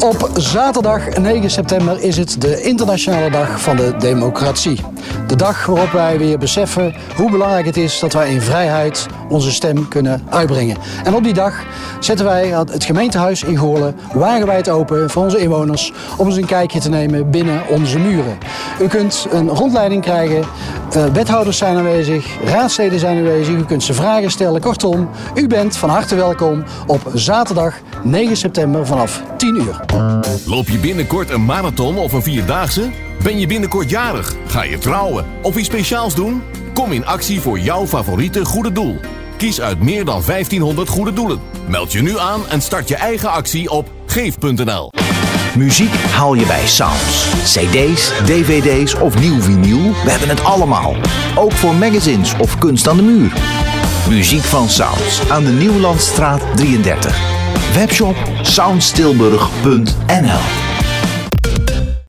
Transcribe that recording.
Op zaterdag 9 september is het de internationale dag van de democratie. De dag waarop wij weer beseffen hoe belangrijk het is dat wij in vrijheid onze stem kunnen uitbrengen. En op die dag zetten wij het gemeentehuis in Goorlen wagenwijd open voor onze inwoners om eens een kijkje te nemen binnen onze muren. U kunt een rondleiding krijgen, uh, wethouders zijn aanwezig, raadsleden zijn aanwezig, u kunt ze vragen stellen. Kortom, u bent van harte welkom op zaterdag 9 september vanaf 10 uur. Loop je binnenkort een marathon of een vierdaagse? Ben je binnenkort jarig? Ga je trouwen? Of iets speciaals doen? Kom in actie voor jouw favoriete goede doel. Kies uit meer dan 1500 goede doelen. Meld je nu aan en start je eigen actie op geef.nl. Muziek haal je bij Sounds. CD's, DVD's of nieuw vinyl, we hebben het allemaal. Ook voor magazines of kunst aan de muur. Muziek van Sounds aan de Nieuwlandstraat 33. Webshop soundstilburg.nl